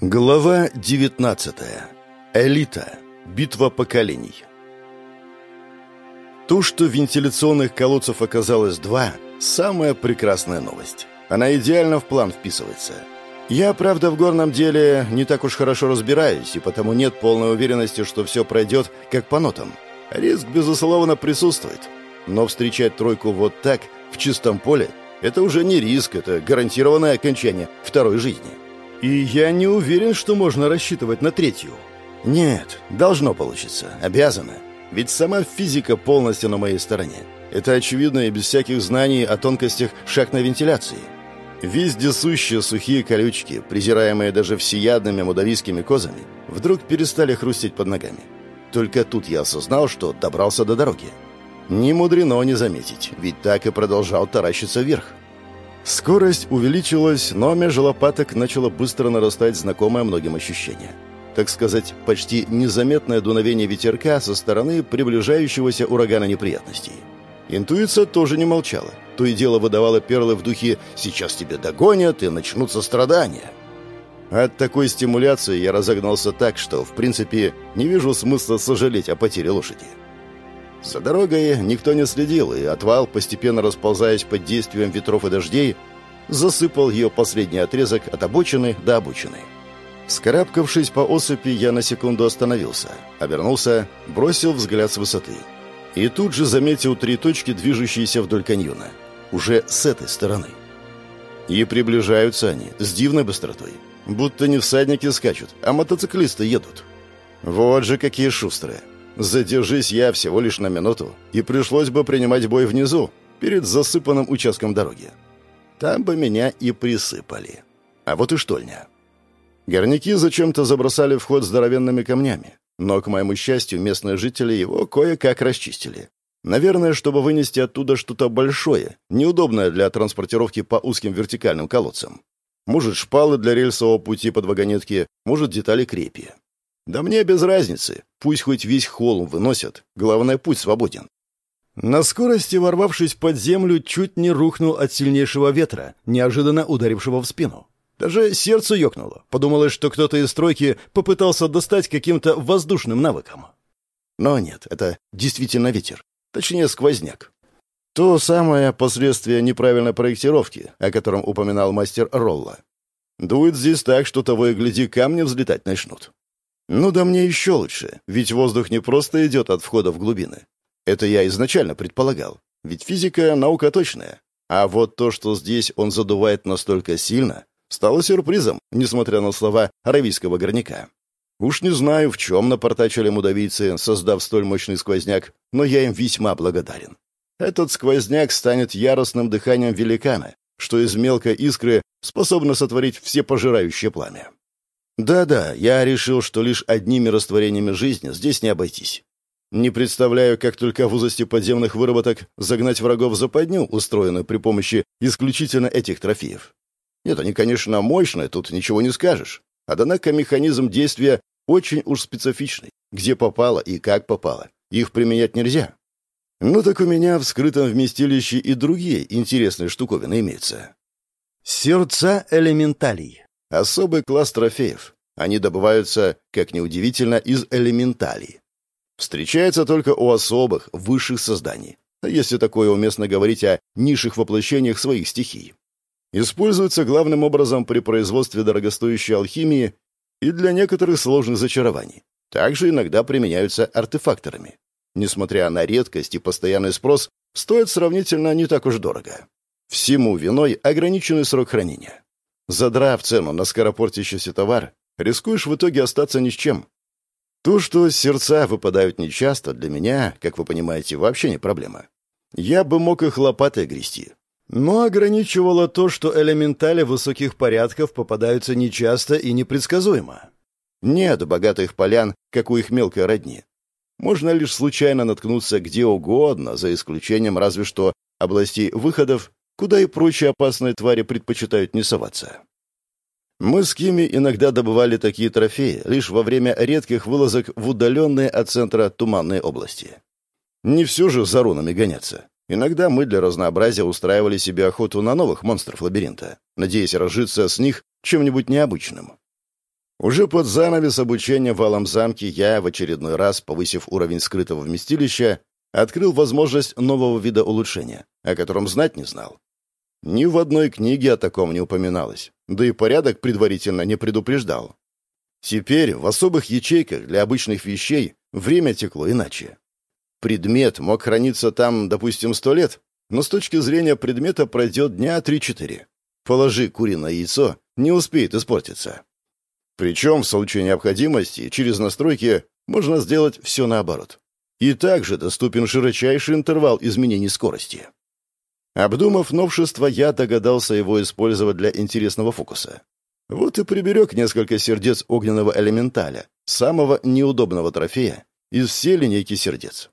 Глава 19. Элита. Битва поколений. То, что вентиляционных колодцев оказалось два, самая прекрасная новость. Она идеально в план вписывается. Я, правда, в горном деле не так уж хорошо разбираюсь, и потому нет полной уверенности, что все пройдет как по нотам. Риск, безусловно, присутствует. Но встречать тройку вот так, в чистом поле, это уже не риск, это гарантированное окончание второй жизни. И я не уверен, что можно рассчитывать на третью. Нет, должно получиться, обязано. Ведь сама физика полностью на моей стороне. Это очевидно и без всяких знаний о тонкостях шахтной вентиляции. Вездесущие сухие колючки, презираемые даже всеядными мудавийскими козами, вдруг перестали хрустеть под ногами. Только тут я осознал, что добрался до дороги. Не мудрено не заметить, ведь так и продолжал таращиться вверх. Скорость увеличилась, но между лопаток начало быстро нарастать знакомое многим ощущение. Так сказать, почти незаметное дуновение ветерка со стороны приближающегося урагана неприятностей. Интуиция тоже не молчала. То и дело выдавала перлы в духе «сейчас тебя догонят и начнутся страдания». От такой стимуляции я разогнался так, что, в принципе, не вижу смысла сожалеть о потере лошади. За дорогой никто не следил, и отвал, постепенно расползаясь под действием ветров и дождей, засыпал ее последний отрезок от обочины до обочины. Скарабкавшись по осыпи, я на секунду остановился, обернулся, бросил взгляд с высоты. И тут же заметил три точки, движущиеся вдоль каньона. Уже с этой стороны. И приближаются они с дивной быстротой. Будто не всадники скачут, а мотоциклисты едут. Вот же какие шустрые. Задержись я всего лишь на минуту, и пришлось бы принимать бой внизу, перед засыпанным участком дороги. Там бы меня и присыпали. А вот и штольня. Горняки зачем-то забросали вход здоровенными камнями, но, к моему счастью, местные жители его кое-как расчистили. Наверное, чтобы вынести оттуда что-то большое, неудобное для транспортировки по узким вертикальным колодцам. Может, шпалы для рельсового пути под вагонетки, может, детали крепи. Да мне без разницы. Пусть хоть весь холм выносят. Главное, путь свободен. На скорости, ворвавшись под землю, чуть не рухнул от сильнейшего ветра, неожиданно ударившего в спину. Даже сердце ёкнуло. Подумалось, что кто-то из стройки попытался достать каким-то воздушным навыком. Но нет, это действительно ветер. Точнее, сквозняк. То самое последствие неправильной проектировки, о котором упоминал мастер Ролла. Дует здесь так, что того и гляди, камни взлетать начнут. Ну да мне еще лучше, ведь воздух не просто идет от входа в глубины. Это я изначально предполагал, ведь физика — наука точная. А вот то, что здесь он задувает настолько сильно, стало сюрпризом, несмотря на слова аравийского горняка. Уж не знаю, в чем напортачили мудавийцы, создав столь мощный сквозняк, но я им весьма благодарен. Этот сквозняк станет яростным дыханием великана, что из мелкой искры способно сотворить всепожирающее пламя. Да-да, я решил, что лишь одними растворениями жизни здесь не обойтись. Не представляю, как только в узости подземных выработок загнать врагов в западню, устроенную при помощи исключительно этих трофеев. Нет, они, конечно, мощные, тут ничего не скажешь. Однако механизм действия очень уж специфичный. Где попало и как попало. Их применять нельзя. Ну так у меня в скрытом вместилище и другие интересные штуковины имеются. Сердца элементалей. Особый класс трофеев. Они добываются, как неудивительно, из элементалей. Встречается только у особых, высших созданий. Если такое уместно говорить о низших воплощениях своих стихий. Используются главным образом при производстве дорогостоящей алхимии и для некоторых сложных зачарований. Также иногда применяются артефакторами. Несмотря на редкость и постоянный спрос, стоят сравнительно не так уж дорого. Всему виной ограниченный срок хранения. Задрав цену на скоропортящийся товар, рискуешь в итоге остаться ни с чем. То, что сердца выпадают нечасто, для меня, как вы понимаете, вообще не проблема. Я бы мог их лопатой грести. Но ограничивало то, что элементали высоких порядков попадаются нечасто и непредсказуемо. Нет богатых полян, как у их мелкой родни. Можно лишь случайно наткнуться где угодно, за исключением разве что областей выходов куда и прочие опасные твари предпочитают не соваться. Мы с Кими иногда добывали такие трофеи лишь во время редких вылазок в удаленные от центра туманные области. Не все же за рунами гоняться. Иногда мы для разнообразия устраивали себе охоту на новых монстров лабиринта, надеясь разжиться с них чем-нибудь необычным. Уже под занавес обучения в Алом замке я, в очередной раз, повысив уровень скрытого вместилища, открыл возможность нового вида улучшения, о котором знать не знал. Ни в одной книге о таком не упоминалось, да и порядок предварительно не предупреждал. Теперь в особых ячейках для обычных вещей время текло иначе. Предмет мог храниться там, допустим, сто лет, но с точки зрения предмета пройдет дня три-четыре. Положи куриное яйцо, не успеет испортиться. Причем в случае необходимости через настройки можно сделать все наоборот. И также доступен широчайший интервал изменений скорости. Обдумав новшество, я догадался его использовать для интересного фокуса. Вот и приберег несколько сердец огненного элементаля, самого неудобного трофея из всей линейки сердец.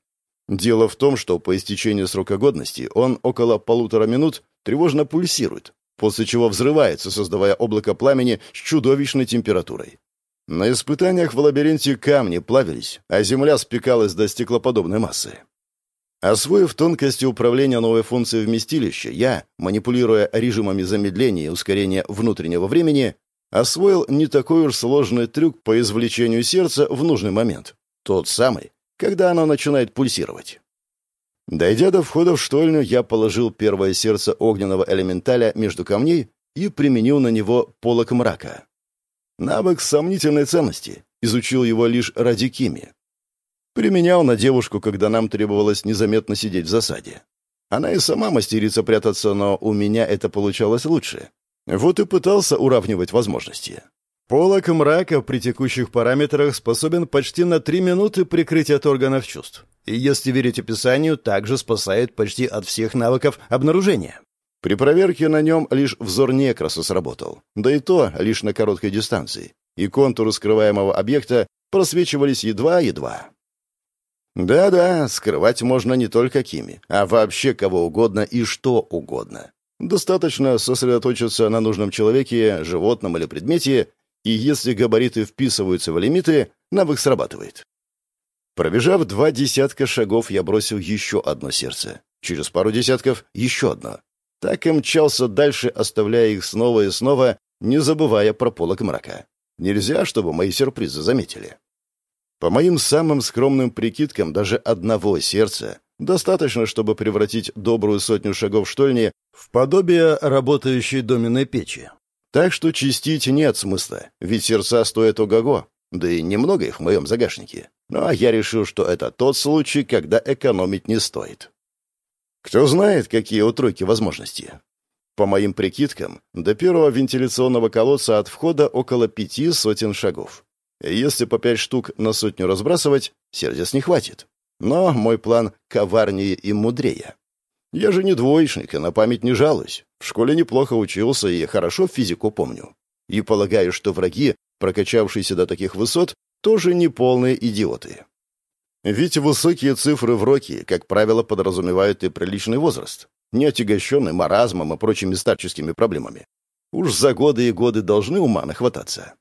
Дело в том, что по истечении срока годности он около полутора минут тревожно пульсирует, после чего взрывается, создавая облако пламени с чудовищной температурой. На испытаниях в лабиринте камни плавились, а земля спекалась до стеклоподобной массы. Освоив тонкости управления новой функцией вместилища, я, манипулируя режимами замедления и ускорения внутреннего времени, освоил не такой уж сложный трюк по извлечению сердца в нужный момент. Тот самый, когда оно начинает пульсировать. Дойдя до входа в штольню, я положил первое сердце огненного элементаля между камней и применил на него полок мрака. Навык сомнительной ценности. Изучил его лишь ради Кими. Применял на девушку, когда нам требовалось незаметно сидеть в засаде. Она и сама мастерица прятаться, но у меня это получалось лучше. Вот и пытался уравнивать возможности. Полок мрака при текущих параметрах способен почти на три минуты прикрыть от органов чувств. И если верить описанию, также спасает почти от всех навыков обнаружения. При проверке на нем лишь взор некраса сработал, да и то лишь на короткой дистанции, и контуры скрываемого объекта просвечивались едва-едва. Да-да, скрывать можно не только Кими, а вообще кого угодно и что угодно. Достаточно сосредоточиться на нужном человеке, животном или предмете, и если габариты вписываются в лимиты, навык срабатывает. Пробежав два десятка шагов, я бросил еще одно сердце. Через пару десятков — еще одно. Так и мчался дальше, оставляя их снова и снова, не забывая про полок мрака. Нельзя, чтобы мои сюрпризы заметили. По моим самым скромным прикидкам, даже одного сердца достаточно, чтобы превратить добрую сотню шагов штольни в подобие работающей доменной печи. Так что чистить нет смысла, ведь сердца стоят ого-го, да и немного их в моем загашнике. Ну а я решил, что это тот случай, когда экономить не стоит. Кто знает, какие у тройки возможности. По моим прикидкам, до первого вентиляционного колодца от входа около пяти сотен шагов. Если по пять штук на сотню разбрасывать, сердец не хватит. Но мой план коварнее и мудрее. Я же не двоечник и на память не жалуюсь. В школе неплохо учился и хорошо физику помню. И полагаю, что враги, прокачавшиеся до таких высот, тоже не полные идиоты. Ведь высокие цифры в роке, как правило, подразумевают и приличный возраст, не отягощенный маразмом и прочими старческими проблемами. Уж за годы и годы должны ума нахвататься.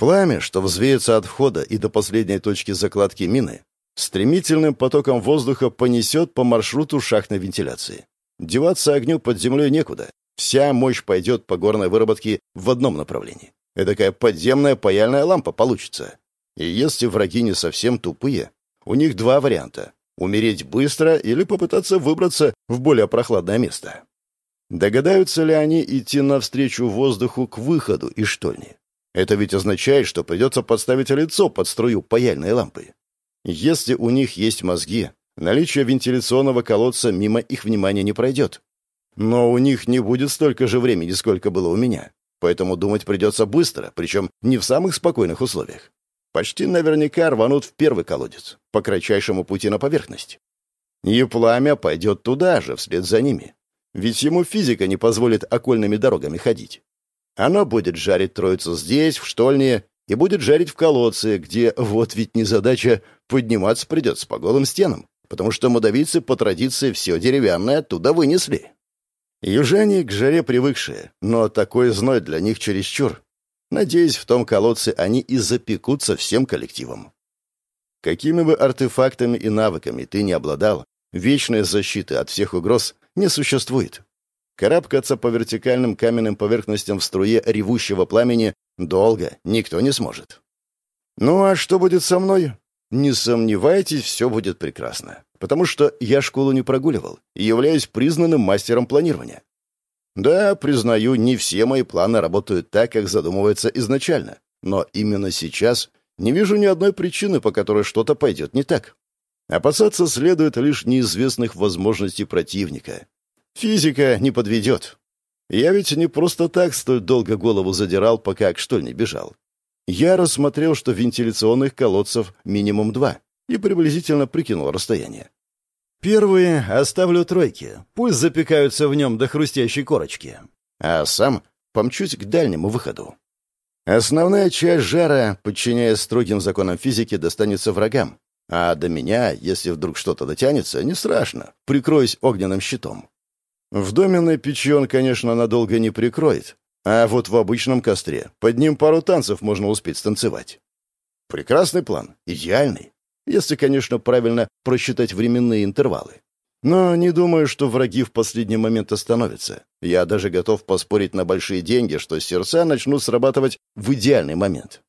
Пламя, что взвеется от входа и до последней точки закладки мины, стремительным потоком воздуха понесет по маршруту шахтной вентиляции. Деваться огню под землей некуда. Вся мощь пойдет по горной выработке в одном направлении. Эдакая подземная паяльная лампа получится. И если враги не совсем тупые, у них два варианта — умереть быстро или попытаться выбраться в более прохладное место. Догадаются ли они идти навстречу воздуху к выходу из штольни? Это ведь означает, что придется подставить лицо под струю паяльной лампы. Если у них есть мозги, наличие вентиляционного колодца мимо их внимания не пройдет. Но у них не будет столько же времени, сколько было у меня. Поэтому думать придется быстро, причем не в самых спокойных условиях. Почти наверняка рванут в первый колодец, по кратчайшему пути на поверхность. И пламя пойдет туда же, вслед за ними. Ведь ему физика не позволит окольными дорогами ходить. Оно будет жарить троицу здесь, в штольне, и будет жарить в колодце, где, вот ведь незадача, подниматься придется по голым стенам, потому что мудавицы по традиции все деревянное оттуда вынесли. Южане к жаре привыкшие, но такой зной для них чересчур. Надеюсь, в том колодце они и запекутся всем коллективом. Какими бы артефактами и навыками ты не обладал, вечной защиты от всех угроз не существует. Карабкаться по вертикальным каменным поверхностям в струе ревущего пламени Долго никто не сможет. Ну а что будет со мной? Не сомневайтесь, все будет прекрасно. Потому что я школу не прогуливал и являюсь признанным мастером планирования. Да, признаю, не все мои планы работают так, как задумывается изначально. Но именно сейчас не вижу ни одной причины, по которой что-то пойдет не так. Опасаться следует лишь неизвестных возможностей противника. Физика не подведет. Я ведь не просто так столь долго голову задирал, пока к штольне бежал. Я рассмотрел, что вентиляционных колодцев минимум два, и приблизительно прикинул расстояние. Первые оставлю тройки, пусть запекаются в нем до хрустящей корочки, а сам помчусь к дальнему выходу. Основная часть жара, подчиняясь строгим законам физики, достанется врагам, а до меня, если вдруг что-то дотянется, не страшно, прикроюсь огненным щитом. В доменной печи он, конечно, надолго не прикроет, а вот в обычном костре под ним пару танцев можно успеть станцевать. Прекрасный план, идеальный, если, конечно, правильно просчитать временные интервалы. Но не думаю, что враги в последний момент остановятся. Я даже готов поспорить на большие деньги, что сердца начнут срабатывать в идеальный момент.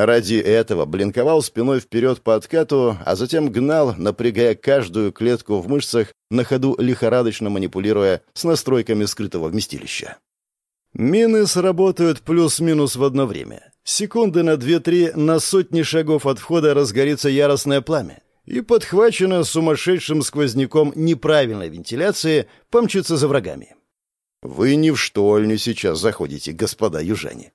Ради этого блинковал спиной вперед по откату, а затем гнал, напрягая каждую клетку в мышцах, на ходу лихорадочно манипулируя с настройками скрытого вместилища. Мины сработают плюс-минус в одно время. Секунды на две-три на сотни шагов от входа разгорится яростное пламя и, подхвачено сумасшедшим сквозняком неправильной вентиляции, помчится за врагами. Вы не в штольню сейчас заходите, господа южане.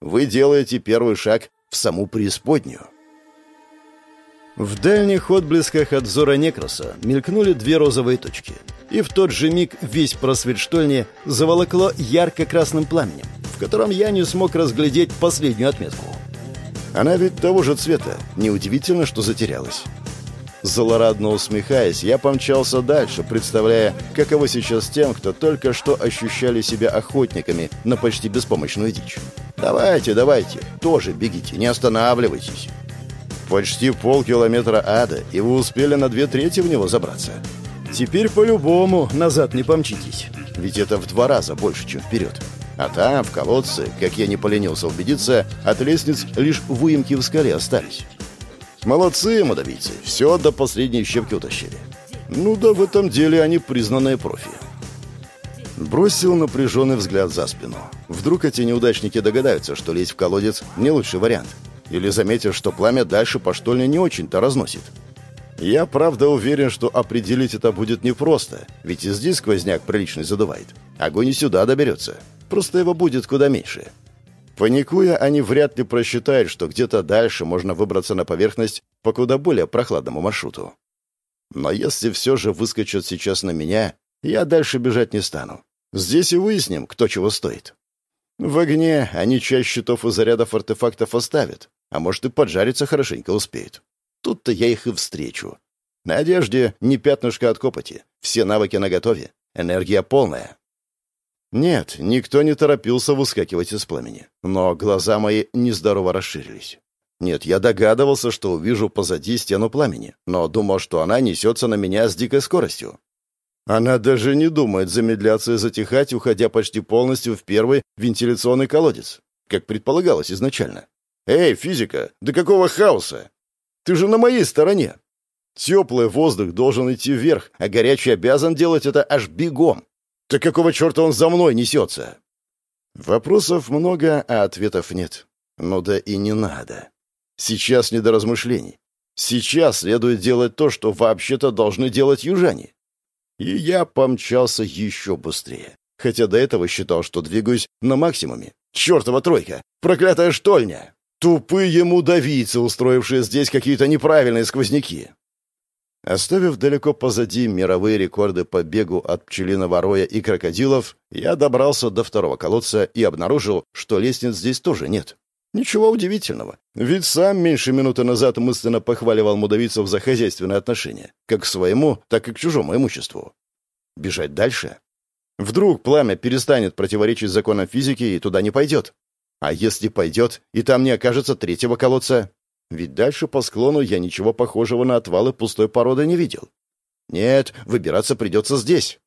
Вы делаете первый шаг в саму преисподнюю. В дальних отблесках от взора Некроса мелькнули две розовые точки. И в тот же миг весь просвет штольни заволокло ярко-красным пламенем, в котором я не смог разглядеть последнюю отметку. Она ведь того же цвета. Неудивительно, что затерялась. Злорадно усмехаясь, я помчался дальше, представляя, каково сейчас тем, кто только что ощущали себя охотниками на почти беспомощную дичь. «Давайте, давайте, тоже бегите, не останавливайтесь». Почти полкилометра ада, и вы успели на две трети в него забраться. Теперь по-любому назад не помчитесь, ведь это в два раза больше, чем вперед. А там, в колодце, как я не поленился убедиться, от лестниц лишь выемки в скале остались. Молодцы, модовицы, все до последней щепки утащили. Ну да, в этом деле они признанные профи. Бросил напряженный взгляд за спину. Вдруг эти неудачники догадаются, что лезть в колодец не лучший вариант. Или заметят, что пламя дальше по штольне не очень-то разносит. Я, правда, уверен, что определить это будет непросто, ведь и здесь сквозняк приличный задувает. Огонь и сюда доберется. Просто его будет куда меньше. Паникуя, они вряд ли просчитают, что где-то дальше можно выбраться на поверхность по куда более прохладному маршруту. Но если все же выскочат сейчас на меня, я дальше бежать не стану. Здесь и выясним, кто чего стоит. В огне они часть щитов и зарядов артефактов оставят, а может и поджариться хорошенько успеют. Тут-то я их и встречу. На одежде не пятнышко от копоти, все навыки наготове, энергия полная. Нет, никто не торопился выскакивать из пламени, но глаза мои нездорово расширились. Нет, я догадывался, что увижу позади стену пламени, но думал, что она несется на меня с дикой скоростью. Она даже не думает замедляться и затихать, уходя почти полностью в первый вентиляционный колодец, как предполагалось изначально. «Эй, физика, да какого хаоса? Ты же на моей стороне!» Теплый воздух должен идти вверх, а горячий обязан делать это аж бегом. Так какого черта он за мной несется? Вопросов много, а ответов нет. Ну да и не надо. Сейчас не до размышлений. Сейчас следует делать то, что вообще-то должны делать южане. И я помчался еще быстрее. Хотя до этого считал, что двигаюсь на максимуме. Чертова тройка! Проклятая штольня! Тупые мудавийцы, устроившие здесь какие-то неправильные сквозняки. Оставив далеко позади мировые рекорды по бегу от пчелиного роя и крокодилов, я добрался до второго колодца и обнаружил, что лестниц здесь тоже нет. Ничего удивительного, ведь сам меньше минуты назад мысленно похваливал мудавицев за хозяйственные отношения, как к своему, так и к чужому имуществу. Бежать дальше? Вдруг пламя перестанет противоречить законам физики и туда не пойдет. А если пойдет, и там не окажется третьего колодца? Ведь дальше по склону я ничего похожего на отвалы пустой породы не видел. Нет, выбираться придется здесь.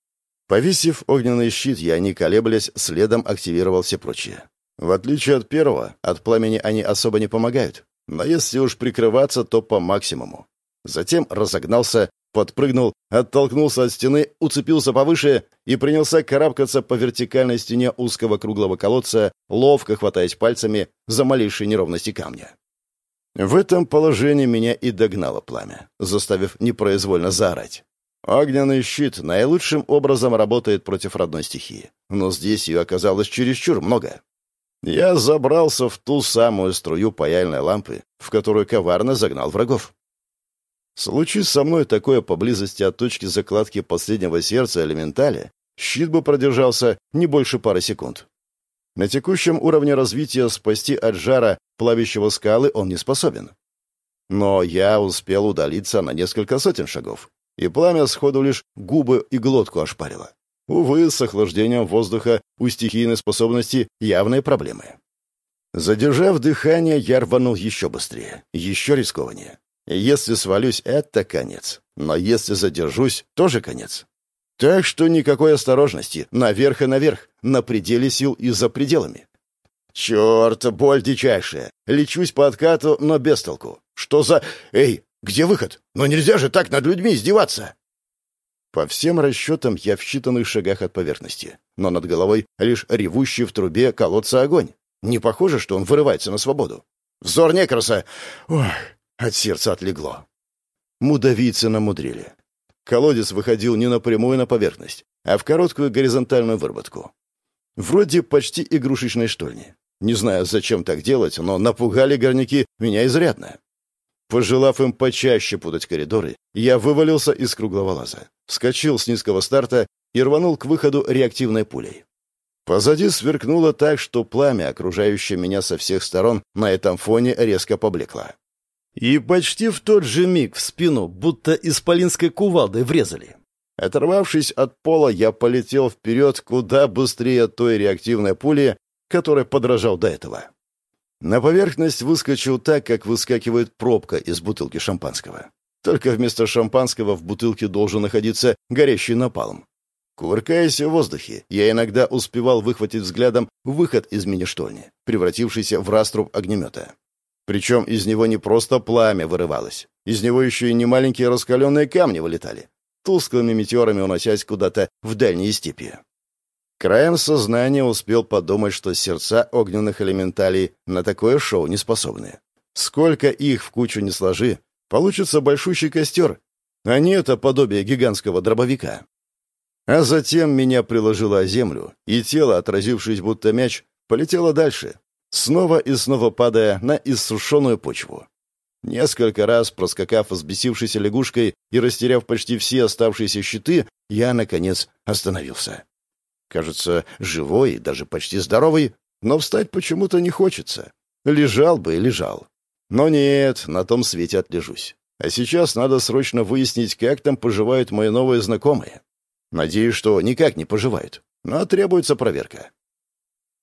Повесив огненный щит, я, не колеблясь, следом активировал все прочие. В отличие от первого, от пламени они особо не помогают. Но если уж прикрываться, то по максимуму. Затем разогнался, подпрыгнул, оттолкнулся от стены, уцепился повыше и принялся карабкаться по вертикальной стене узкого круглого колодца, ловко хватаясь пальцами за малейшие неровности камня. В этом положении меня и догнало пламя, заставив непроизвольно заорать. Огненный щит наилучшим образом работает против родной стихии, но здесь ее оказалось чересчур много. Я забрался в ту самую струю паяльной лампы, в которую коварно загнал врагов. Случись со мной такое поблизости от точки закладки последнего сердца элементали, щит бы продержался не больше пары секунд. На текущем уровне развития спасти от жара плавящего скалы он не способен. Но я успел удалиться на несколько сотен шагов, и пламя сходу лишь губы и глотку ошпарило. Увы, с охлаждением воздуха у стихийной способности явные проблемы. Задержав дыхание, я рванул еще быстрее, еще рискованнее. Если свалюсь, это конец. Но если задержусь, тоже конец. Так что никакой осторожности. Наверх и наверх. На пределе сил и за пределами. Черт, боль дичайшая. Лечусь по откату, но без толку. Что за... Эй, где выход? Но нельзя же так над людьми издеваться. По всем расчетам я в считанных шагах от поверхности. Но над головой лишь ревущий в трубе колодца огонь. Не похоже, что он вырывается на свободу. Взор некраса. Ох, от сердца отлегло. Мудавицы намудрили. Колодец выходил не напрямую на поверхность, а в короткую горизонтальную выработку. Вроде почти игрушечной штольни. Не знаю, зачем так делать, но напугали горняки меня изрядно. Пожелав им почаще путать коридоры, я вывалился из круглого лаза, вскочил с низкого старта и рванул к выходу реактивной пулей. Позади сверкнуло так, что пламя, окружающее меня со всех сторон, на этом фоне резко поблекло. И почти в тот же миг в спину будто исполинской кувалдой врезали. Оторвавшись от пола, я полетел вперед куда быстрее той реактивной пули, которой подражал до этого. На поверхность выскочил так, как выскакивает пробка из бутылки шампанского. Только вместо шампанского в бутылке должен находиться горящий напалм. Кувыркаясь в воздухе, я иногда успевал выхватить взглядом выход из мини-штольни, превратившийся в раструб огнемета. Причем из него не просто пламя вырывалось, из него еще и немаленькие раскаленные камни вылетали, тусклыми метеорами уносясь куда-то в дальние степи. Краем сознания успел подумать, что сердца огненных элементалей на такое шоу не способны. Сколько их в кучу не сложи, получится большущий костер, а не это подобие гигантского дробовика. А затем меня приложило о землю, и тело, отразившись будто мяч, полетело дальше, снова и снова падая на иссушенную почву. Несколько раз, проскакав взбесившейся лягушкой и растеряв почти все оставшиеся щиты, я, наконец, остановился. Кажется, живой и даже почти здоровый, но встать почему-то не хочется. Лежал бы и лежал. Но нет, на том свете отлежусь. А сейчас надо срочно выяснить, как там поживают мои новые знакомые. Надеюсь, что никак не поживают, но требуется проверка.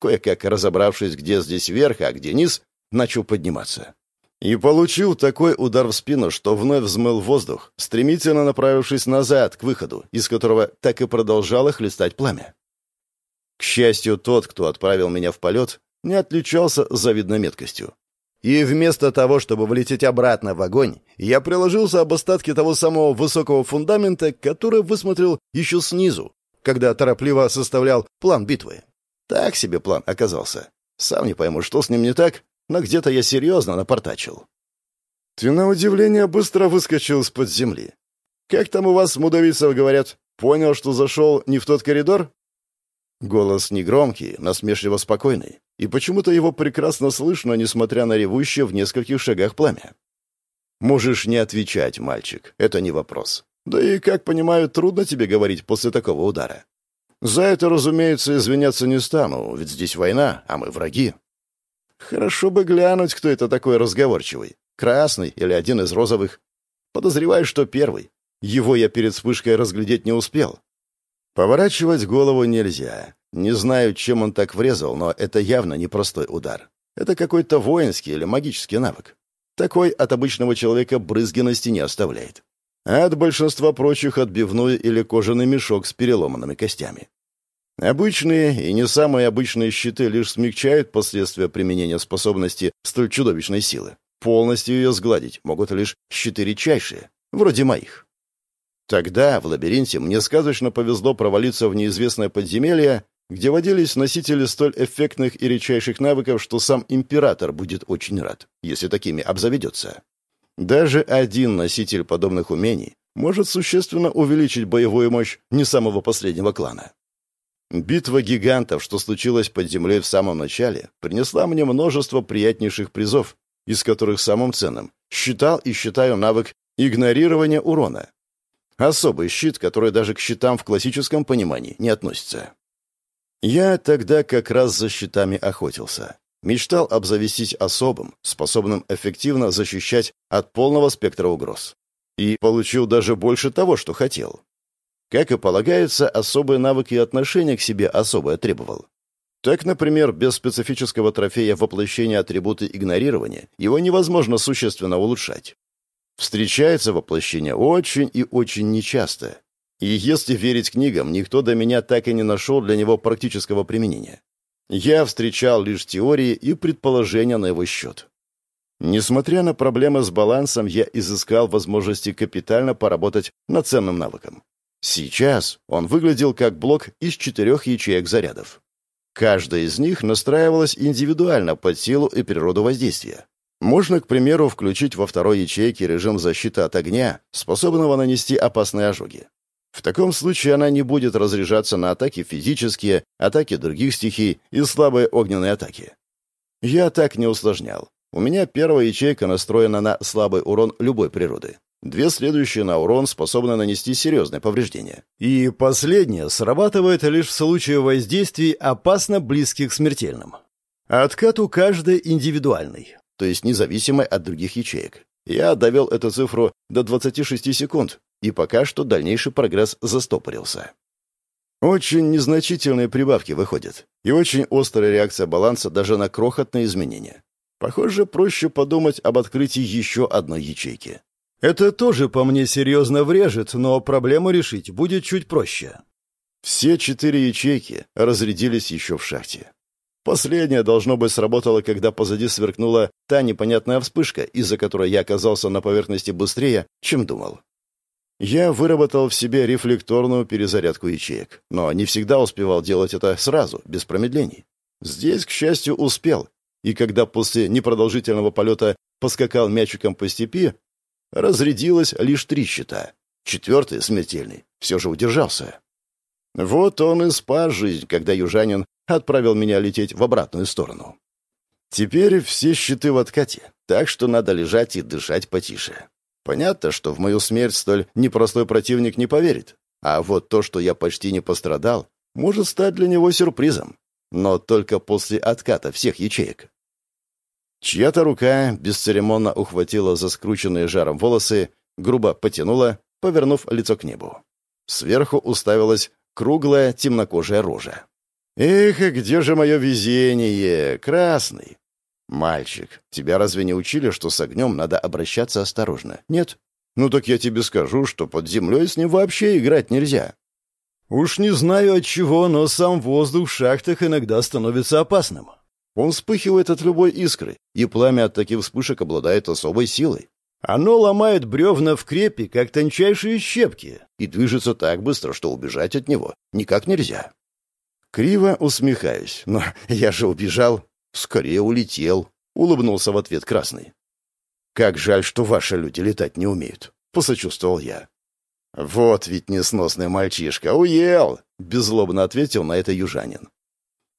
Кое-как разобравшись, где здесь верх, а где низ, начал подниматься. И получил такой удар в спину, что вновь взмыл воздух, стремительно направившись назад, к выходу, из которого так и продолжало хлестать пламя. К счастью, тот, кто отправил меня в полет, не отличался завидной меткостью. И вместо того, чтобы влететь обратно в огонь, я приложился об остатки того самого высокого фундамента, который высмотрел еще снизу, когда торопливо составлял план битвы. Так себе план оказался. Сам не пойму, что с ним не так, но где-то я серьезно напортачил. Ты, на удивление, быстро выскочил из-под земли. Как там у вас, мудавицев, говорят, понял, что зашел не в тот коридор? Голос негромкий, насмешливо спокойный, и почему-то его прекрасно слышно, несмотря на ревущее в нескольких шагах пламя. Можешь не отвечать, мальчик, это не вопрос. Да и, как понимаю, трудно тебе говорить после такого удара. За это, разумеется, извиняться не стану, ведь здесь война, а мы враги. Хорошо бы глянуть, кто это такой разговорчивый. Красный или один из розовых. Подозреваю, что первый. Его я перед вспышкой разглядеть не успел. Поворачивать голову нельзя. Не знаю, чем он так врезал, но это явно непростой удар. Это какой-то воинский или магический навык. Такой от обычного человека брызги не оставляет. А от большинства прочих отбивной или кожаный мешок с переломанными костями. Обычные и не самые обычные щиты лишь смягчают последствия применения способности столь чудовищной силы. Полностью ее сгладить могут лишь щиты редчайшие, вроде моих. Тогда в лабиринте мне сказочно повезло провалиться в неизвестное подземелье, где водились носители столь эффектных и редчайших навыков, что сам император будет очень рад, если такими обзаведется. Даже один носитель подобных умений может существенно увеличить боевую мощь не самого последнего клана. Битва гигантов, что случилась под землей в самом начале, принесла мне множество приятнейших призов, из которых самым ценным считал и считаю навык игнорирования урона. Особый щит, который даже к щитам в классическом понимании не относится. Я тогда как раз за щитами охотился. Мечтал обзавестись особым, способным эффективно защищать от полного спектра угроз. И получил даже больше того, что хотел. Как и полагается, особые навыки и отношения к себе особое требовал. Так, например, без специфического трофея воплощения атрибуты игнорирования его невозможно существенно улучшать. Встречается воплощение очень и очень нечасто. И если верить книгам, никто до меня так и не нашел для него практического применения. Я встречал лишь теории и предположения на его счет. Несмотря на проблемы с балансом, я изыскал возможности капитально поработать над ценным навыком. Сейчас он выглядел как блок из четырех ячеек зарядов. Каждая из них настраивалась индивидуально под силу и природу воздействия. Можно, к примеру, включить во второй ячейке режим защиты от огня, способного нанести опасные ожоги. В таком случае она не будет разряжаться на атаки физические, атаки других стихий и слабые огненные атаки. Я так не усложнял. У меня первая ячейка настроена на слабый урон любой природы. Две следующие на урон способны нанести серьезные повреждения. И последняя срабатывает лишь в случае воздействий опасно близких к смертельным. Откат у каждой индивидуальный, то есть независимый от других ячеек. Я довел эту цифру до 26 секунд, и пока что дальнейший прогресс застопорился. Очень незначительные прибавки выходят, и очень острая реакция баланса даже на крохотные изменения. Похоже, проще подумать об открытии еще одной ячейки. Это тоже по мне серьезно врежет, но проблему решить будет чуть проще. Все четыре ячейки разрядились еще в шахте. Последняя, должно быть, сработала, когда позади сверкнула та непонятная вспышка, из-за которой я оказался на поверхности быстрее, чем думал. Я выработал в себе рефлекторную перезарядку ячеек, но не всегда успевал делать это сразу, без промедлений. Здесь, к счастью, успел, и когда после непродолжительного полета поскакал мячиком по степи, разрядилось лишь три щита. Четвертый, смертельный, все же удержался. Вот он и спас жизнь, когда южанин отправил меня лететь в обратную сторону. Теперь все щиты в откате, так что надо лежать и дышать потише. Понятно, что в мою смерть столь непростой противник не поверит. А вот то, что я почти не пострадал, может стать для него сюрпризом. Но только после отката всех ячеек. Чья-то рука бесцеремонно ухватила за скрученные жаром волосы, грубо потянула, повернув лицо к небу. Сверху уставилась круглая темнокожая рожа. «Эх, где же мое везение, красный!» «Мальчик, тебя разве не учили, что с огнем надо обращаться осторожно? Нет? Ну так я тебе скажу, что под землей с ним вообще играть нельзя». «Уж не знаю от чего, но сам воздух в шахтах иногда становится опасным. Он вспыхивает от любой искры, и пламя от таких вспышек обладает особой силой. Оно ломает бревна в крепи, как тончайшие щепки, и движется так быстро, что убежать от него никак нельзя. Криво усмехаюсь. Но я же убежал. Скорее улетел. Улыбнулся в ответ Красный. «Как жаль, что ваши люди летать не умеют», — посочувствовал я. «Вот ведь несносный мальчишка, уел!» — беззлобно ответил на это южанин.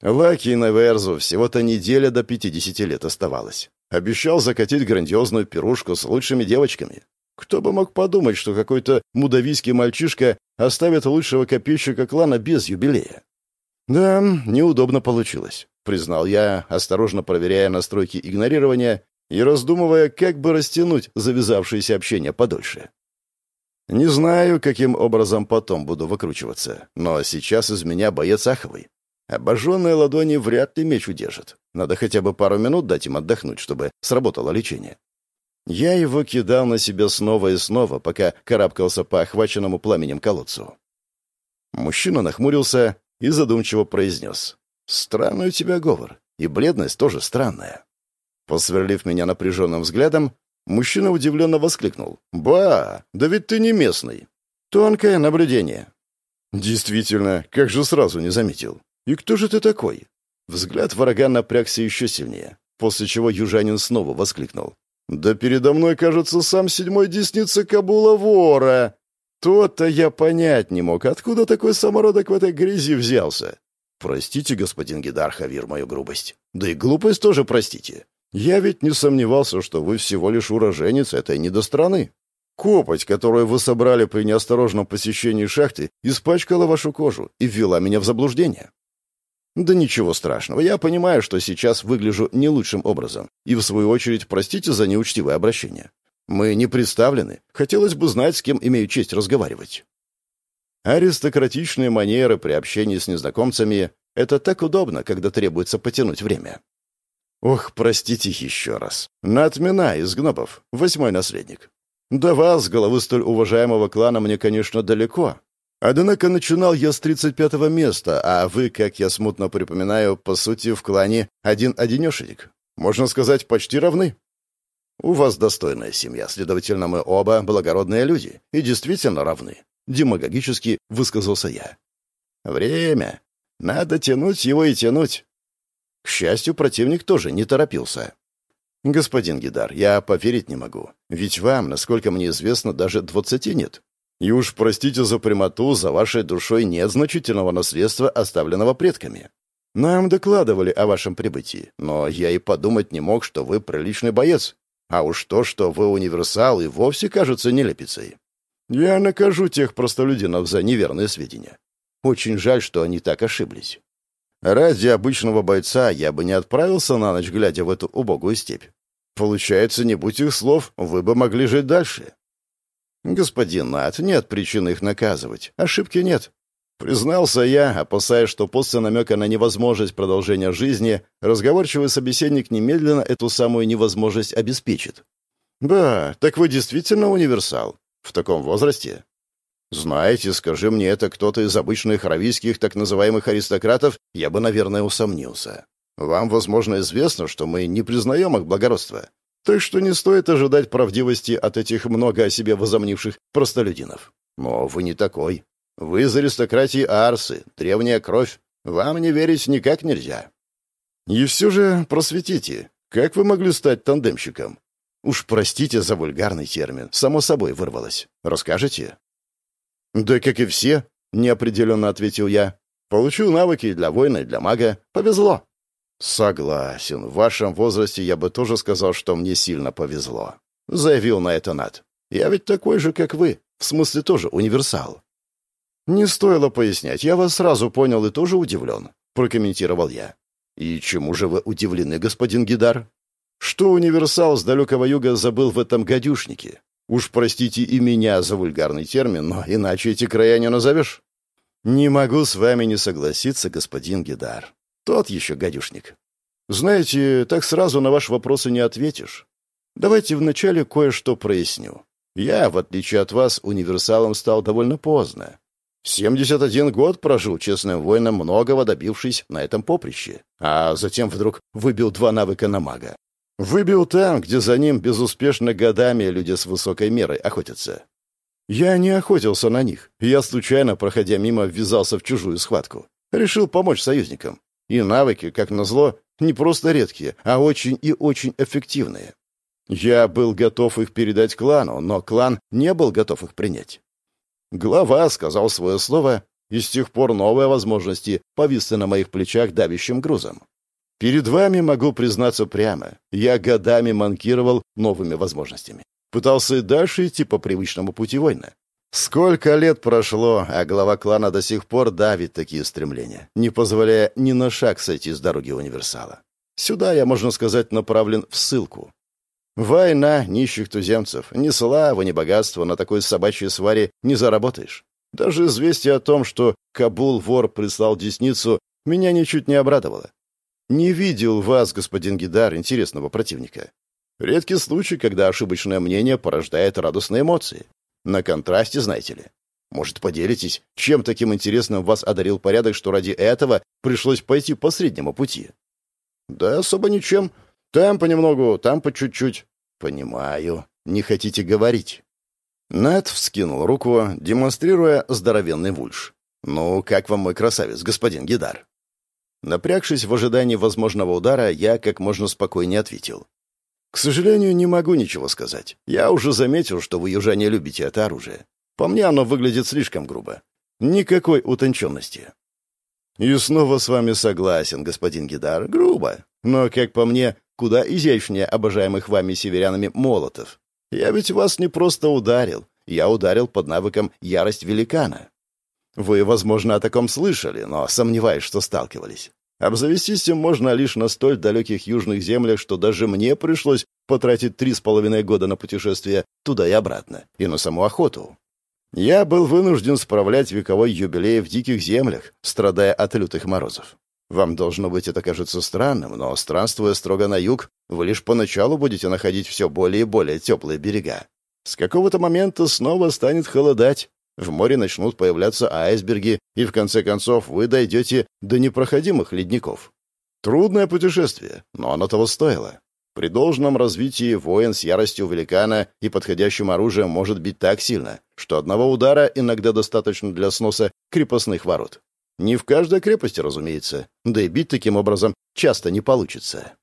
Лаки и Неверзу всего-то неделя до пятидесяти лет оставалось. Обещал закатить грандиозную пирушку с лучшими девочками. Кто бы мог подумать, что какой-то мудавийский мальчишка оставит лучшего копейщика клана без юбилея. «Да, неудобно получилось», — признал я, осторожно проверяя настройки игнорирования и раздумывая, как бы растянуть завязавшееся общение подольше. Не знаю, каким образом потом буду выкручиваться, но сейчас из меня боец аховый. Обожженные ладони вряд ли меч удержат. Надо хотя бы пару минут дать им отдохнуть, чтобы сработало лечение. Я его кидал на себя снова и снова, пока карабкался по охваченному пламенем колодцу. Мужчина нахмурился, и задумчиво произнес. «Странный у тебя говор, и бледность тоже странная». Посверлив меня напряженным взглядом, мужчина удивленно воскликнул. «Ба, да ведь ты не местный!» «Тонкое наблюдение». «Действительно, как же сразу не заметил. И кто же ты такой?» Взгляд врага напрягся еще сильнее, после чего южанин снова воскликнул. «Да передо мной, кажется, сам седьмой десница Кабула вора!» То-то я понять не мог, откуда такой самородок в этой грязи взялся. Простите, господин Гидар Хавир, мою грубость. Да и глупость тоже простите. Я ведь не сомневался, что вы всего лишь уроженец этой недостраны. Копоть, которую вы собрали при неосторожном посещении шахты, испачкала вашу кожу и ввела меня в заблуждение. Да ничего страшного, я понимаю, что сейчас выгляжу не лучшим образом, и в свою очередь простите за неучтивое обращение. Мы не представлены, хотелось бы знать, с кем имею честь разговаривать. Аристократичные манеры при общении с незнакомцами — это так удобно, когда требуется потянуть время. Ох, простите еще раз. Натмина из гнобов, восьмой наследник. До вас, головы столь уважаемого клана, мне, конечно, далеко. Однако начинал я с 35-го места, а вы, как я смутно припоминаю, по сути, в клане один-одинешенек. Можно сказать, почти равны. У вас достойная семья, следовательно, мы оба благородные люди и действительно равны. Демагогически высказался я. Время. Надо тянуть его и тянуть. К счастью, противник тоже не торопился. «Господин Гидар, я поверить не могу. Ведь вам, насколько мне известно, даже двадцати нет. И уж простите за прямоту, за вашей душой нет значительного наследства, оставленного предками. Нам докладывали о вашем прибытии, но я и подумать не мог, что вы приличный боец. А уж то, что вы универсал, и вовсе кажется нелепицей. Я накажу тех простолюдинов за неверные сведения. Очень жаль, что они так ошиблись. Ради обычного бойца я бы не отправился на ночь, глядя в эту убогую степь. Получается, не будь их слов, вы бы могли жить дальше. Господин Нат, нет причин их наказывать. Ошибки нет. Признался я, опасаясь, что после намека на невозможность продолжения жизни разговорчивый собеседник немедленно эту самую невозможность обеспечит. «Да, так вы действительно универсал. В таком возрасте?» Знаете, скажи мне это кто-то из обычных аравийских так называемых аристократов, я бы, наверное, усомнился. Вам, возможно, известно, что мы не признаем их благородства. Так что не стоит ожидать правдивости от этих много о себе возомнивших простолюдинов. Но вы не такой. Вы из аристократии Арсы, древняя кровь. Вам не верить никак нельзя. И все же просветите, как вы могли стать тандемщиком? Уж простите за вульгарный термин, само собой вырвалось. Расскажете? «Да как и все», — неопределенно ответил я. «Получил навыки для воина, и для мага. Повезло». «Согласен. В вашем возрасте я бы тоже сказал, что мне сильно повезло», — заявил на это Над. «Я ведь такой же, как вы. В смысле, тоже универсал». «Не стоило пояснять. Я вас сразу понял и тоже удивлен», — прокомментировал я. «И чему же вы удивлены, господин Гидар?» «Что универсал с далекого юга забыл в этом гадюшнике? Уж простите и меня за вульгарный термин, но иначе эти края не назовешь. Не могу с вами не согласиться, господин Гидар. Тот еще гадюшник. Знаете, так сразу на ваши вопросы не ответишь. Давайте вначале кое-что проясню. Я, в отличие от вас, универсалом стал довольно поздно. 71 год прожил честным воином, многого добившись на этом поприще, а затем вдруг выбил два навыка на мага. Выбил там, где за ним безуспешно годами люди с высокой мерой охотятся. Я не охотился на них. Я случайно, проходя мимо, ввязался в чужую схватку. Решил помочь союзникам. И навыки, как назло, не просто редкие, а очень и очень эффективные. Я был готов их передать клану, но клан не был готов их принять. Глава сказал свое слово, и с тех пор новые возможности повисли на моих плечах давящим грузом. Перед вами могу признаться прямо. Я годами манкировал новыми возможностями. Пытался и дальше идти по привычному пути войны. Сколько лет прошло, а глава клана до сих пор давит такие стремления, не позволяя ни на шаг сойти с дороги универсала. Сюда я, можно сказать, направлен в ссылку. Война нищих туземцев. Ни славы, ни богатства на такой собачьей сваре не заработаешь. Даже известие о том, что Кабул-вор прислал десницу, меня ничуть не обрадовало. Не видел вас, господин Гидар, интересного противника. Редкий случай, когда ошибочное мнение порождает радостные эмоции. На контрасте, знаете ли. Может, поделитесь, чем таким интересным вас одарил порядок, что ради этого пришлось пойти по среднему пути? Да особо ничем. Там понемногу, там по чуть-чуть. Понимаю. Не хотите говорить. Нед вскинул руку, демонстрируя здоровенный вульш. «Ну, как вам мой красавец, господин Гидар?» Напрягшись в ожидании возможного удара, я как можно спокойнее ответил. «К сожалению, не могу ничего сказать. Я уже заметил, что вы, южане, любите это оружие. По мне оно выглядит слишком грубо. Никакой утонченности». «И снова с вами согласен, господин Гидар. Грубо. Но, как по мне, куда изящнее обожаемых вами северянами молотов. Я ведь вас не просто ударил. Я ударил под навыком «Ярость великана». Вы, возможно, о таком слышали, но сомневаюсь, что сталкивались. Обзавестись им можно лишь на столь далеких южных землях, что даже мне пришлось потратить три с половиной года на путешествие туда и обратно, и на саму охоту. Я был вынужден справлять вековой юбилей в диких землях, страдая от лютых морозов. Вам, должно быть, это кажется странным, но, странствуя строго на юг, вы лишь поначалу будете находить все более и более теплые берега. С какого-то момента снова станет холодать, в море начнут появляться айсберги, и в конце концов вы дойдете до непроходимых ледников. Трудное путешествие, но оно того стоило. При должном развитии воин с яростью великана и подходящим оружием может бить так сильно, что одного удара иногда достаточно для сноса крепостных ворот. Не в каждой крепости, разумеется, да и бить таким образом часто не получится.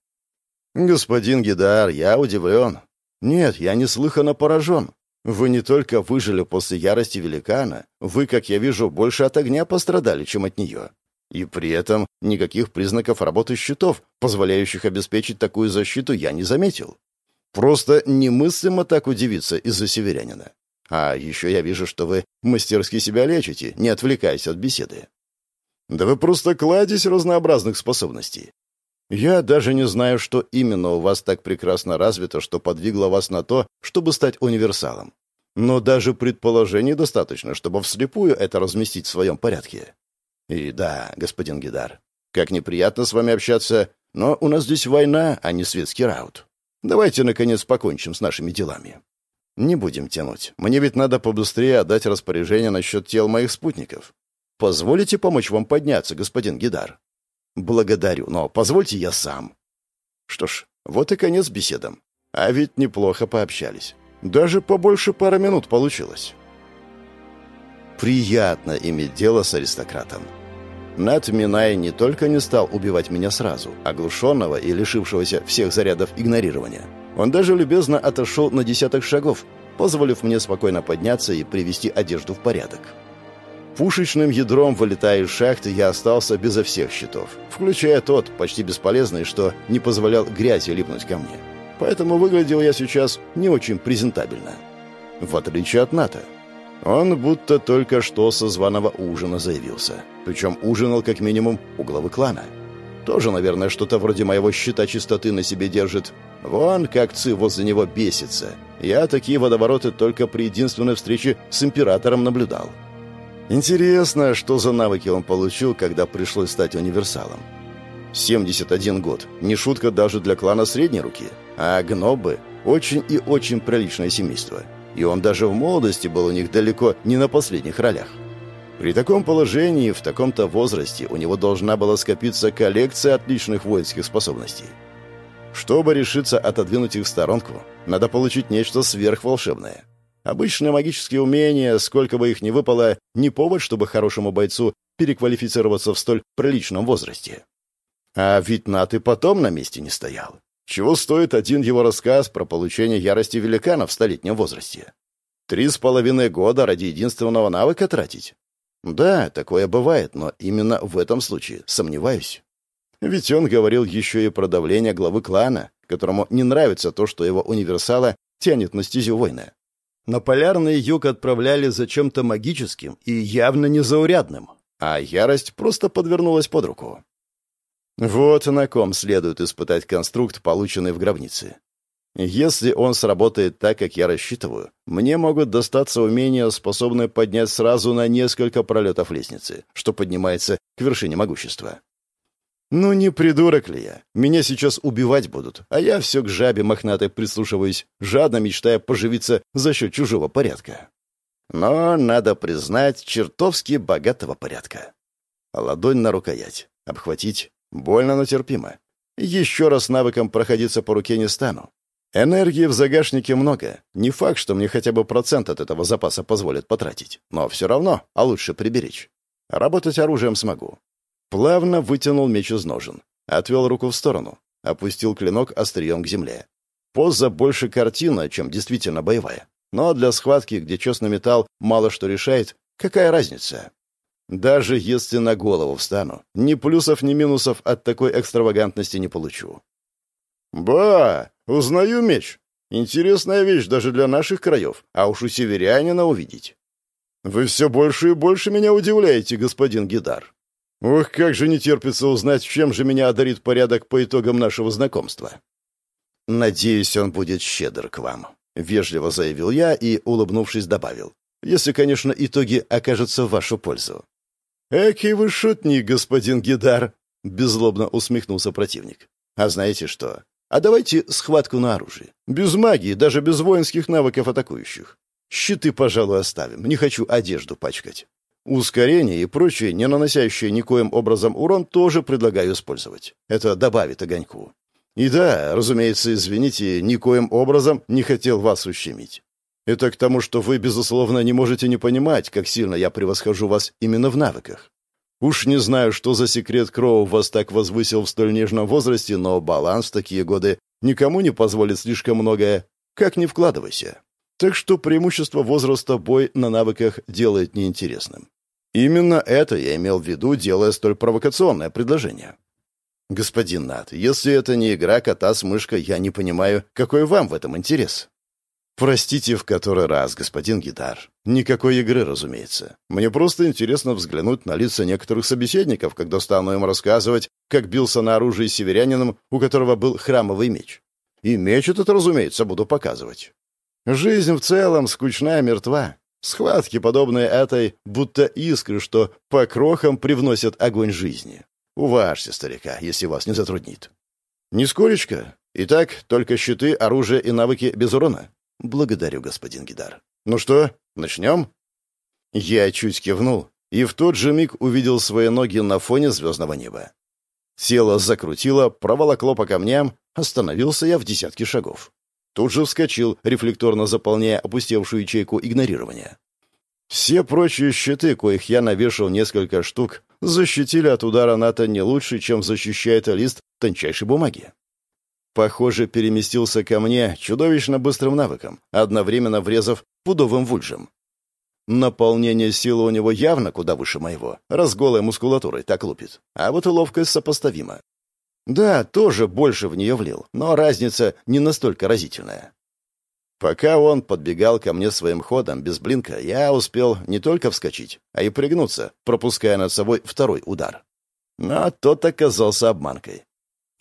«Господин Гидар, я удивлен. Нет, я неслыханно поражен. Вы не только выжили после ярости великана, вы, как я вижу, больше от огня пострадали, чем от нее. И при этом никаких признаков работы щитов, позволяющих обеспечить такую защиту, я не заметил. Просто немыслимо так удивиться из-за северянина. А еще я вижу, что вы мастерски себя лечите, не отвлекаясь от беседы. Да вы просто кладезь разнообразных способностей. Я даже не знаю, что именно у вас так прекрасно развито, что подвигло вас на то, чтобы стать универсалом. Но даже предположений достаточно, чтобы вслепую это разместить в своем порядке. И да, господин Гидар, как неприятно с вами общаться, но у нас здесь война, а не светский раут. Давайте, наконец, покончим с нашими делами. Не будем тянуть. Мне ведь надо побыстрее отдать распоряжение насчет тел моих спутников. Позволите помочь вам подняться, господин Гидар? «Благодарю, но позвольте я сам». Что ж, вот и конец беседам. А ведь неплохо пообщались. Даже побольше пары минут получилось. Приятно иметь дело с аристократом. Нат Минай не только не стал убивать меня сразу, оглушенного и лишившегося всех зарядов игнорирования. Он даже любезно отошел на десяток шагов, позволив мне спокойно подняться и привести одежду в порядок. Пушечным ядром, вылетая из шахты, я остался безо всех щитов, включая тот, почти бесполезный, что не позволял грязи липнуть ко мне. Поэтому выглядел я сейчас не очень презентабельно. В отличие от НАТО. Он будто только что со званого ужина заявился. Причем ужинал как минимум у главы клана. Тоже, наверное, что-то вроде моего щита чистоты на себе держит. Вон как Ци возле него бесится. Я такие водовороты только при единственной встрече с императором наблюдал. Интересно, что за навыки он получил, когда пришлось стать универсалом. 71 год. Не шутка даже для клана средней руки. А гнобы – очень и очень приличное семейство. И он даже в молодости был у них далеко не на последних ролях. При таком положении, в таком-то возрасте, у него должна была скопиться коллекция отличных воинских способностей. Чтобы решиться отодвинуть их в сторонку, надо получить нечто сверхволшебное. Обычные магические умения, сколько бы их ни выпало, не повод, чтобы хорошему бойцу переквалифицироваться в столь приличном возрасте. А ведь Нат и потом на месте не стоял. Чего стоит один его рассказ про получение ярости великана в столетнем возрасте? Три с половиной года ради единственного навыка тратить? Да, такое бывает, но именно в этом случае сомневаюсь. Ведь он говорил еще и про давление главы клана, которому не нравится то, что его универсала тянет на стезю войны. На полярный юг отправляли за чем-то магическим и явно незаурядным, а ярость просто подвернулась под руку. Вот на ком следует испытать конструкт, полученный в гробнице. Если он сработает так, как я рассчитываю, мне могут достаться умения, способные поднять сразу на несколько пролетов лестницы, что поднимается к вершине могущества. «Ну не придурок ли я? Меня сейчас убивать будут, а я все к жабе мохнатой прислушиваюсь, жадно мечтая поживиться за счет чужого порядка». но, надо признать, чертовски богатого порядка. Ладонь на рукоять. Обхватить. Больно, но терпимо. Еще раз навыком проходиться по руке не стану. Энергии в загашнике много. Не факт, что мне хотя бы процент от этого запаса позволят потратить. Но все равно, а лучше приберечь. Работать оружием смогу. Плавно вытянул меч из ножен. Отвел руку в сторону. Опустил клинок острием к земле. Поза больше картина, чем действительно боевая. Но для схватки, где честный металл мало что решает, какая разница? Даже если на голову встану, ни плюсов, ни минусов от такой экстравагантности не получу. «Ба! Узнаю меч. Интересная вещь даже для наших краев, а уж у северянина увидеть. Вы все больше и больше меня удивляете, господин Гидар. Ох, как же не терпится узнать, чем же меня одарит порядок по итогам нашего знакомства. Надеюсь, он будет щедр к вам. — вежливо заявил я и, улыбнувшись, добавил. «Если, конечно, итоги окажутся в вашу пользу». «Экий вы шутник, господин Гидар!» — беззлобно усмехнулся противник. «А знаете что? А давайте схватку на оружие. Без магии, даже без воинских навыков атакующих. Щиты, пожалуй, оставим. Не хочу одежду пачкать. Ускорение и прочее, не наносящее никоим образом урон, тоже предлагаю использовать. Это добавит огоньку. И да, разумеется, извините, никоим образом не хотел вас ущемить. Это к тому, что вы, безусловно, не можете не понимать, как сильно я превосхожу вас именно в навыках. Уж не знаю, что за секрет Кроу вас так возвысил в столь нежном возрасте, но баланс в такие годы никому не позволит слишком многое. Как ни вкладывайся. Так что преимущество возраста бой на навыках делает неинтересным. Именно это я имел в виду, делая столь провокационное предложение. «Господин Нат, если это не игра кота с мышкой, я не понимаю, какой вам в этом интерес?» «Простите в который раз, господин Гитар. Никакой игры, разумеется. Мне просто интересно взглянуть на лица некоторых собеседников, когда стану им рассказывать, как бился на оружии северянином, у которого был храмовый меч. И меч этот, разумеется, буду показывать. Жизнь в целом скучная мертва. Схватки, подобные этой, будто искры, что по крохам привносят огонь жизни. Уважьте старика, если вас не затруднит. Нисколечко. Итак, только щиты, оружие и навыки без урона. Благодарю, господин Гидар. Ну что, начнем? Я чуть кивнул и в тот же миг увидел свои ноги на фоне звездного неба. Тело закрутило, проволокло по камням, остановился я в десятке шагов. Тут же вскочил, рефлекторно заполняя опустевшую ячейку игнорирования. Все прочие щиты, коих я навешал несколько штук, защитили от удара НАТО не лучше, чем защищает лист тончайшей бумаги. Похоже, переместился ко мне чудовищно быстрым навыком, одновременно врезав пудовым вульжем. Наполнение силы у него явно куда выше моего, раз голой мускулатурой так лупит. А вот ловкость сопоставима. Да, тоже больше в нее влил, но разница не настолько разительная. Пока он подбегал ко мне своим ходом без блинка, я успел не только вскочить, а и пригнуться, пропуская над собой второй удар. Но тот оказался обманкой.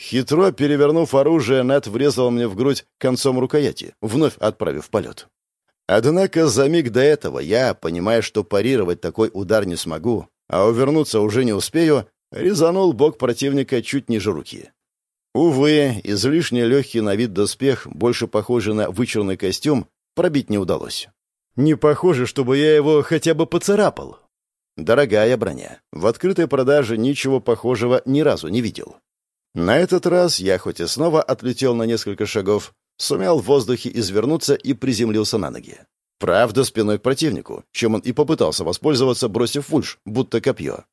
Хитро перевернув оружие, Нэт врезал мне в грудь концом рукояти, вновь отправив полет. Однако за миг до этого я, понимая, что парировать такой удар не смогу, а увернуться уже не успею, резанул бок противника чуть ниже руки. Увы, излишне легкий на вид доспех, больше похожий на вычурный костюм, пробить не удалось. Не похоже, чтобы я его хотя бы поцарапал. Дорогая броня. В открытой продаже ничего похожего ни разу не видел. На этот раз я хоть и снова отлетел на несколько шагов, сумел в воздухе извернуться и приземлился на ноги. Правда, спиной к противнику, чем он и попытался воспользоваться, бросив фульш, будто копье.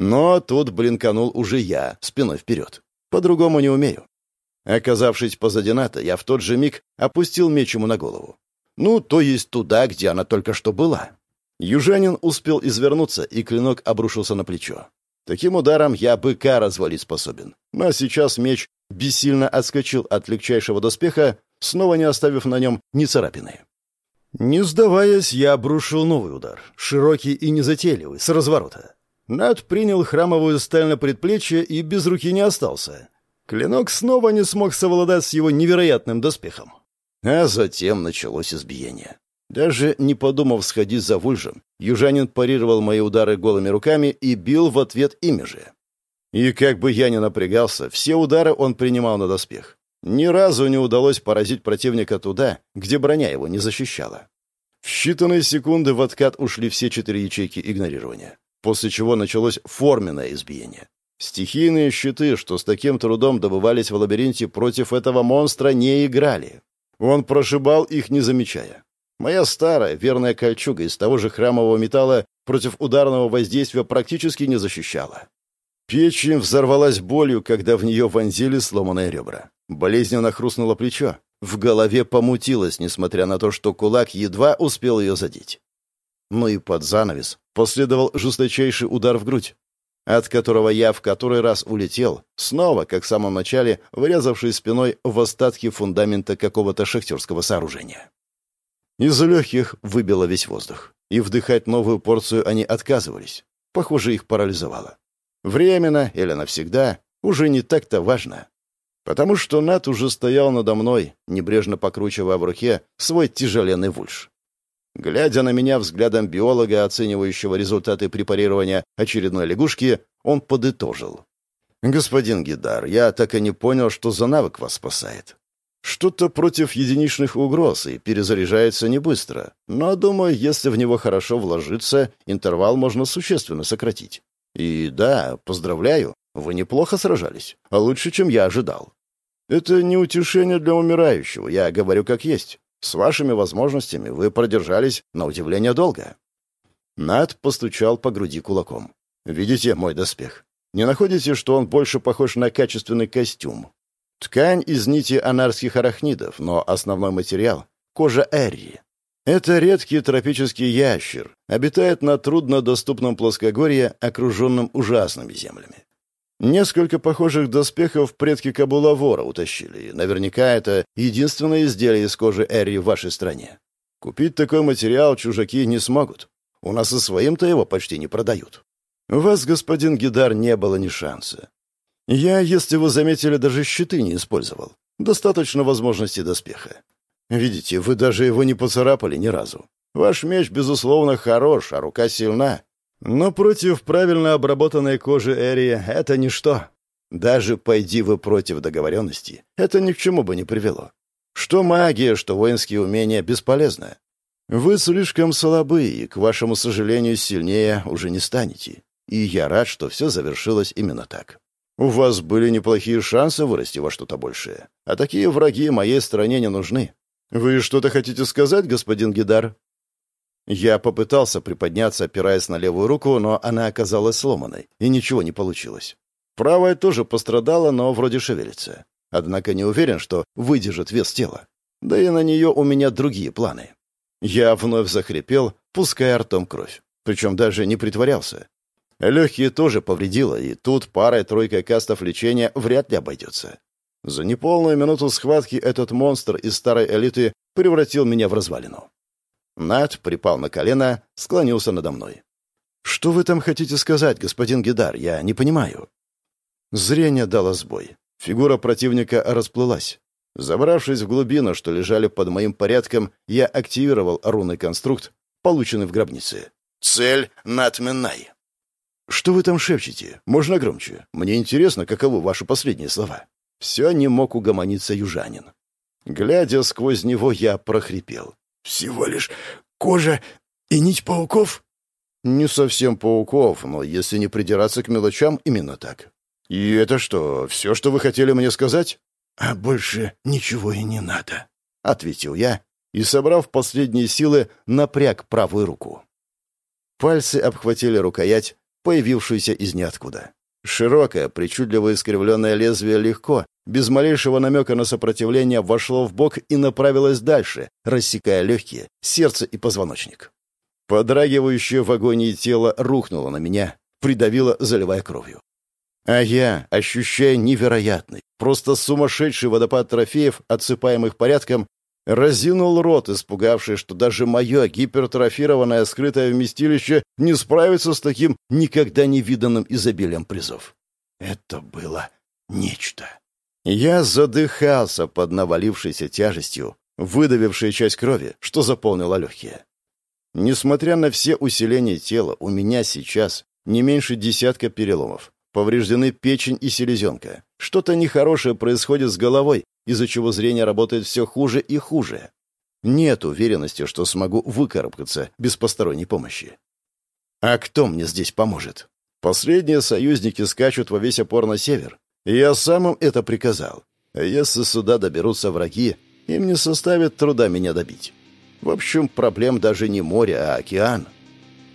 Но тут блинканул уже я, спиной вперед. По-другому не умею. Оказавшись позади Ната, я в тот же миг опустил меч ему на голову. Ну, то есть туда, где она только что была. Южанин успел извернуться, и клинок обрушился на плечо. Таким ударом я быка развалить способен. Но сейчас меч бессильно отскочил от легчайшего доспеха, снова не оставив на нем ни царапины. Не сдаваясь, я обрушил новый удар, широкий и незатейливый, с разворота. Над принял храмовую сталь на предплечье и без руки не остался. Клинок снова не смог совладать с его невероятным доспехом. А затем началось избиение. Даже не подумав сходить за вульжем, южанин парировал мои удары голыми руками и бил в ответ ими же. И как бы я ни напрягался, все удары он принимал на доспех. Ни разу не удалось поразить противника туда, где броня его не защищала. В считанные секунды в откат ушли все четыре ячейки игнорирования, после чего началось форменное избиение. Стихийные щиты, что с таким трудом добывались в лабиринте против этого монстра, не играли. Он прошибал их, не замечая. Моя старая, верная кольчуга из того же храмового металла против ударного воздействия практически не защищала. Печень взорвалась болью, когда в нее вонзили сломанные ребра. Болезненно хрустнуло плечо. В голове помутилось, несмотря на то, что кулак едва успел ее задеть. Ну и под занавес последовал жесточайший удар в грудь от которого я в который раз улетел, снова, как в самом начале, врезавшись спиной в остатки фундамента какого-то шахтерского сооружения. Из легких выбило весь воздух, и вдыхать новую порцию они отказывались. Похоже, их парализовало. Временно или навсегда уже не так-то важно. Потому что Нат уже стоял надо мной, небрежно покручивая в руке свой тяжеленный вульш. Глядя на меня взглядом биолога, оценивающего результаты препарирования очередной лягушки, он подытожил. «Господин Гидар, я так и не понял, что за навык вас спасает. Что-то против единичных угроз и перезаряжается не быстро, но, думаю, если в него хорошо вложиться, интервал можно существенно сократить. И да, поздравляю, вы неплохо сражались, а лучше, чем я ожидал. Это не утешение для умирающего, я говорю как есть. С вашими возможностями вы продержались на удивление долго». Над постучал по груди кулаком. «Видите мой доспех? Не находите, что он больше похож на качественный костюм? Ткань из нити анарских арахнидов, но основной материал — кожа Эрри. Это редкий тропический ящер, обитает на труднодоступном плоскогорье, окруженном ужасными землями. Несколько похожих доспехов предки Кабулавора утащили. Наверняка это единственное изделие из кожи Эри в вашей стране. Купить такой материал чужаки не смогут. У нас и своим-то его почти не продают. У вас, господин Гидар, не было ни шанса. Я, если вы заметили, даже щиты не использовал. Достаточно возможностей доспеха. Видите, вы даже его не поцарапали ни разу. Ваш меч, безусловно, хорош, а рука сильна. Но против правильно обработанной кожи Эри это ничто. Даже пойди вы против договоренности, это ни к чему бы не привело. Что магия, что воинские умения бесполезны. Вы слишком слабы, и, к вашему сожалению, сильнее уже не станете. И я рад, что все завершилось именно так. У вас были неплохие шансы вырасти во что-то большее. А такие враги моей стране не нужны. Вы что-то хотите сказать, господин Гидар? Я попытался приподняться, опираясь на левую руку, но она оказалась сломанной, и ничего не получилось. Правая тоже пострадала, но вроде шевелится. Однако не уверен, что выдержит вес тела. Да и на нее у меня другие планы. Я вновь захрипел, пуская ртом кровь. Причем даже не притворялся. Легкие тоже повредило, и тут парой-тройкой кастов лечения вряд ли обойдется. За неполную минуту схватки этот монстр из старой элиты превратил меня в развалину. Над припал на колено, склонился надо мной. «Что вы там хотите сказать, господин Гидар? Я не понимаю». Зрение дало сбой. Фигура противника расплылась. Забравшись в глубину, что лежали под моим порядком, я активировал рунный конструкт, полученный в гробнице. «Цель Натменай». «Что вы там шепчете? Можно громче? Мне интересно, каковы ваши последние слова». Все не мог угомониться южанин. Глядя сквозь него, я прохрипел. Всего лишь кожа и нить пауков? Не совсем пауков, но если не придираться к мелочам, именно так. И это что, все, что вы хотели мне сказать? А больше ничего и не надо, — ответил я и, собрав последние силы, напряг правую руку. Пальцы обхватили рукоять, появившуюся из ниоткуда. Широкое, причудливо искривленное лезвие легко, без малейшего намека на сопротивление, вошло в бок и направилось дальше, рассекая легкие, сердце и позвоночник. Подрагивающее в агонии тело рухнуло на меня, придавило, заливая кровью. А я, ощущая невероятный, просто сумасшедший водопад трофеев, отсыпаемых порядком, разинул рот, испугавший, что даже мое гипертрофированное скрытое вместилище не справится с таким никогда не виданным изобилием призов. Это было нечто. Я задыхался под навалившейся тяжестью, выдавившей часть крови, что заполнило легкие. Несмотря на все усиления тела, у меня сейчас не меньше десятка переломов. Повреждены печень и селезенка. Что-то нехорошее происходит с головой, из-за чего зрение работает все хуже и хуже. Нет уверенности, что смогу выкарабкаться без посторонней помощи. А кто мне здесь поможет? Последние союзники скачут во весь опор на север. Я сам им это приказал. Если сюда доберутся враги, им не составит труда меня добить. В общем, проблем даже не море, а океан.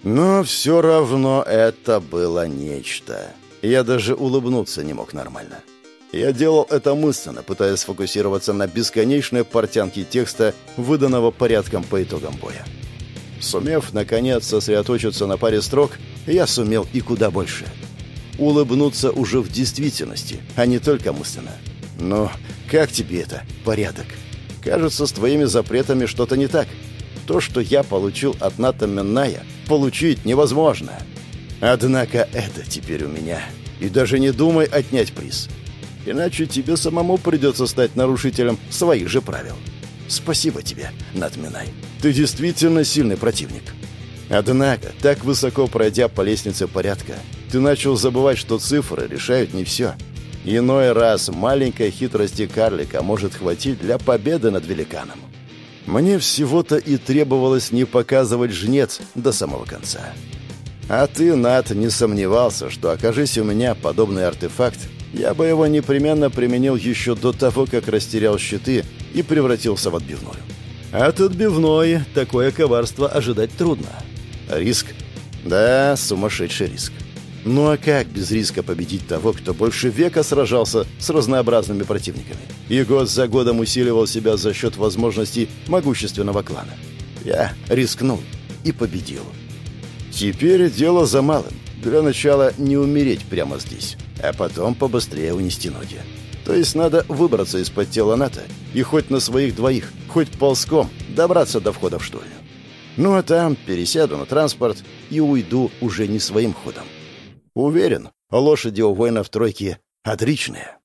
Но все равно это было нечто. Я даже улыбнуться не мог нормально. Я делал это мысленно, пытаясь сфокусироваться на бесконечной портянке текста, выданного порядком по итогам боя. Сумев, наконец, сосредоточиться на паре строк, я сумел и куда больше. Улыбнуться уже в действительности, а не только мысленно. Но как тебе это, порядок? Кажется, с твоими запретами что-то не так. То, что я получил от Ната Менная, получить невозможно. Однако это теперь у меня. И даже не думай отнять приз. Иначе тебе самому придется стать нарушителем своих же правил. Спасибо тебе, Натминай. Ты действительно сильный противник. Однако, так высоко пройдя по лестнице порядка, ты начал забывать, что цифры решают не все. Иной раз маленькой хитрости карлика может хватить для победы над великаном. Мне всего-то и требовалось не показывать жнец до самого конца. А ты, Нат, не сомневался, что окажись у меня подобный артефакт, я бы его непременно применил еще до того, как растерял щиты и превратился в отбивную. От отбивной такое коварство ожидать трудно. Риск? Да, сумасшедший риск. Ну а как без риска победить того, кто больше века сражался с разнообразными противниками? И год за годом усиливал себя за счет возможностей могущественного клана. Я рискнул и победил. Теперь дело за малым. Для начала не умереть прямо здесь, а потом побыстрее унести ноги. То есть надо выбраться из-под тела НАТО и хоть на своих двоих, хоть ползком добраться до входа в штольню. Ну а там пересяду на транспорт и уйду уже не своим ходом. Уверен, лошади у воинов тройки отличные.